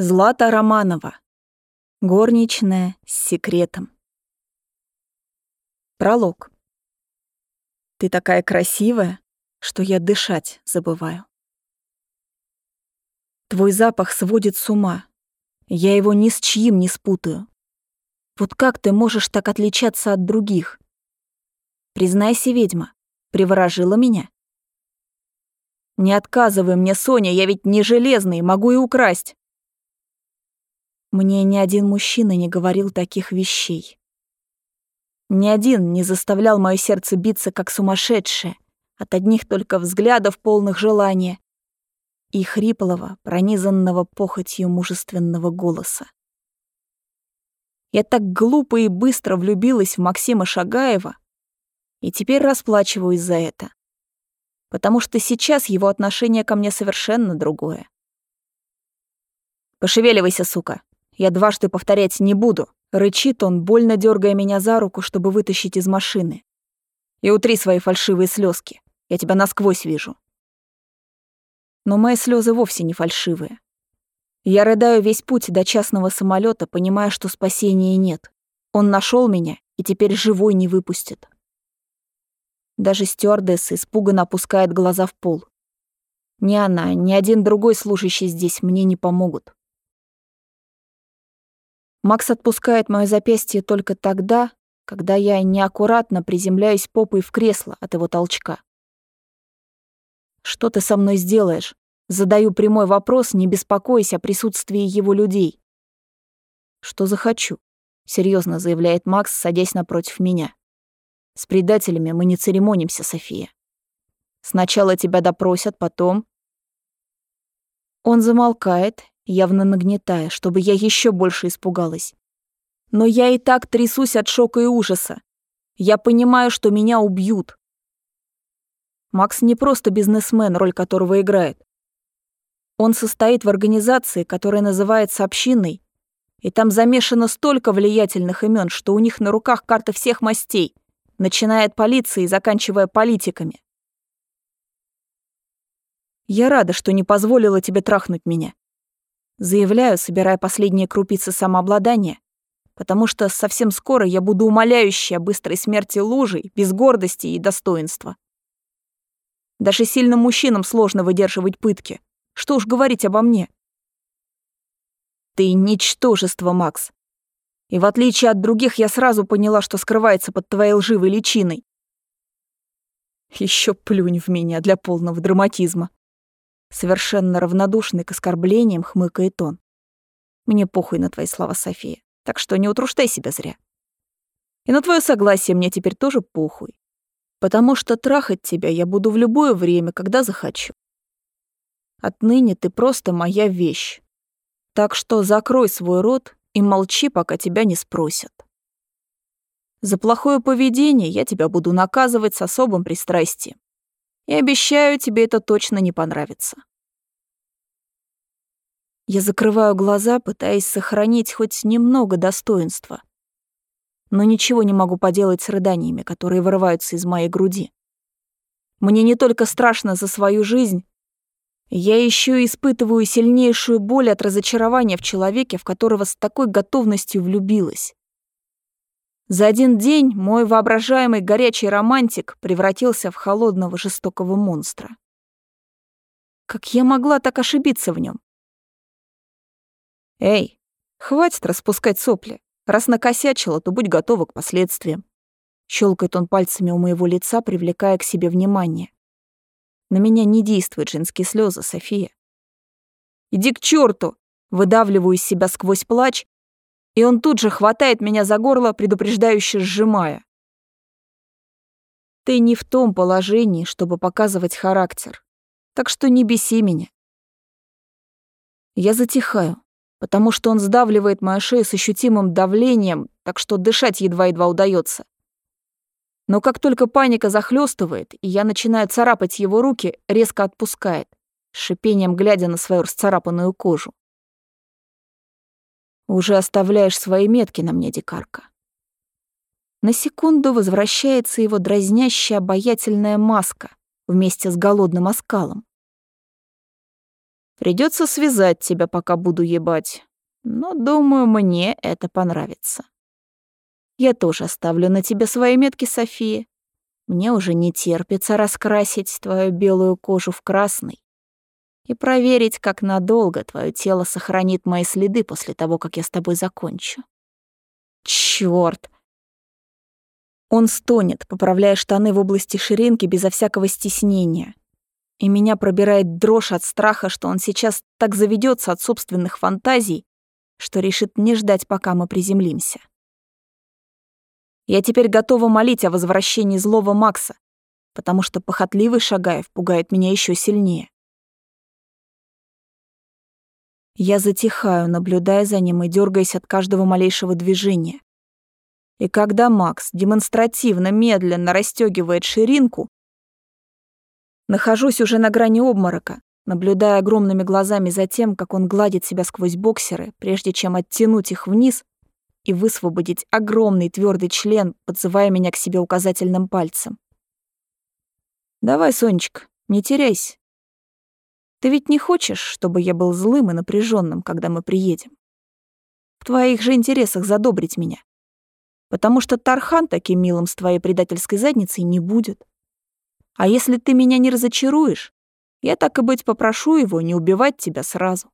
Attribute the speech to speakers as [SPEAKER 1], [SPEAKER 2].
[SPEAKER 1] Злата Романова. Горничная с секретом. Пролог. Ты такая красивая, что я дышать забываю. Твой запах сводит с ума. Я его ни с чьим не спутаю. Вот как ты можешь так отличаться от других? Признайся, ведьма, приворожила меня. Не отказывай мне, Соня, я ведь не железный, могу и украсть. Мне ни один мужчина не говорил таких вещей. Ни один не заставлял мое сердце биться как сумасшедшее от одних только взглядов полных желания и хриплого, пронизанного похотью мужественного голоса. Я так глупо и быстро влюбилась в Максима Шагаева и теперь расплачиваюсь за это, потому что сейчас его отношение ко мне совершенно другое. «Пошевеливайся, сука!» Я дважды повторять не буду. Рычит он, больно дергая меня за руку, чтобы вытащить из машины. И утри свои фальшивые слезки. Я тебя насквозь вижу. Но мои слезы вовсе не фальшивые. Я рыдаю весь путь до частного самолета, понимая, что спасения нет. Он нашел меня и теперь живой не выпустит. Даже стюардесса испуганно опускает глаза в пол. Ни она, ни один другой служащий здесь мне не помогут. Макс отпускает моё запястье только тогда, когда я неаккуратно приземляюсь попой в кресло от его толчка. «Что ты со мной сделаешь?» Задаю прямой вопрос, не беспокоясь о присутствии его людей. «Что захочу», — серьезно заявляет Макс, садясь напротив меня. «С предателями мы не церемонимся, София. Сначала тебя допросят, потом...» Он замолкает, явно нагнетая, чтобы я еще больше испугалась. Но я и так трясусь от шока и ужаса. Я понимаю, что меня убьют. Макс не просто бизнесмен, роль которого играет. Он состоит в организации, которая называется общиной, и там замешано столько влиятельных имен, что у них на руках карта всех мастей, начиная от полиции и заканчивая политиками. Я рада, что не позволила тебе трахнуть меня. Заявляю, собирая последние крупицы самообладания, потому что совсем скоро я буду умоляющей о быстрой смерти лужей, без гордости и достоинства. Даже сильным мужчинам сложно выдерживать пытки. Что уж говорить обо мне. Ты ничтожество, Макс. И в отличие от других, я сразу поняла, что скрывается под твоей лживой личиной. Еще плюнь в меня для полного драматизма. Совершенно равнодушный к оскорблениям хмыкает он. Мне похуй на твои слова, София, так что не утруждай себя зря. И на твое согласие мне теперь тоже похуй. Потому что трахать тебя я буду в любое время, когда захочу. Отныне ты просто моя вещь. Так что закрой свой рот и молчи, пока тебя не спросят. За плохое поведение я тебя буду наказывать с особым пристрастием. И обещаю, тебе это точно не понравится. Я закрываю глаза, пытаясь сохранить хоть немного достоинства. Но ничего не могу поделать с рыданиями, которые вырываются из моей груди. Мне не только страшно за свою жизнь, я еще испытываю сильнейшую боль от разочарования в человеке, в которого с такой готовностью влюбилась. За один день мой воображаемый горячий романтик превратился в холодного жестокого монстра. Как я могла так ошибиться в нем? Эй, хватит распускать сопли. Раз накосячила, то будь готова к последствиям. Щелкает он пальцами у моего лица, привлекая к себе внимание. На меня не действуют женские слезы, София. Иди к черту! Выдавливаю из себя сквозь плач, и он тут же хватает меня за горло, предупреждающе сжимая. Ты не в том положении, чтобы показывать характер, так что не беси меня. Я затихаю, потому что он сдавливает мою шею с ощутимым давлением, так что дышать едва-едва удается. Но как только паника захлестывает, и я начинаю царапать его руки, резко отпускает, с шипением глядя на свою расцарапанную кожу. Уже оставляешь свои метки на мне, дикарка. На секунду возвращается его дразнящая обаятельная маска вместе с голодным оскалом. Придется связать тебя, пока буду ебать. Но, думаю, мне это понравится. Я тоже оставлю на тебе свои метки, София. Мне уже не терпится раскрасить твою белую кожу в красный и проверить, как надолго твое тело сохранит мои следы после того, как я с тобой закончу. Чёрт! Он стонет, поправляя штаны в области ширинки безо всякого стеснения. И меня пробирает дрожь от страха, что он сейчас так заведется от собственных фантазий, что решит не ждать, пока мы приземлимся. Я теперь готова молить о возвращении злого Макса, потому что похотливый Шагаев пугает меня еще сильнее. Я затихаю, наблюдая за ним и дергаясь от каждого малейшего движения. И когда Макс демонстративно медленно расстегивает ширинку, нахожусь уже на грани обморока, наблюдая огромными глазами за тем, как он гладит себя сквозь боксеры, прежде чем оттянуть их вниз и высвободить огромный твердый член, подзывая меня к себе указательным пальцем. «Давай, Сонечка, не теряйся. Ты ведь не хочешь, чтобы я был злым и напряженным, когда мы приедем? В твоих же интересах задобрить меня. Потому что Тархан таким милым с твоей предательской задницей не будет. А если ты меня не разочаруешь, я так и быть попрошу его не убивать тебя сразу.